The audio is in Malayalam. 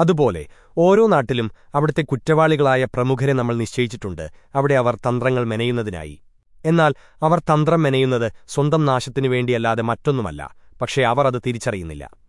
അതുപോലെ ഓരോ നാട്ടിലും അവിടുത്തെ കുറ്റവാളികളായ പ്രമുഖരെ നമ്മൾ നിശ്ചയിച്ചിട്ടുണ്ട്. അവിടെ അവർ തന്ത്രങ്ങൾ മെനയുന്നതിനായി. എന്നാൽ അവർ തന്ത്രം മെനയുന്നത് സ്വന്തം നാശത്തിനു വേണ്ടിയല്ലാതെ മറ്റൊന്നുമല്ല. പക്ഷേ അവർ അത് തിരിച്ചറിയുന്നില്ല.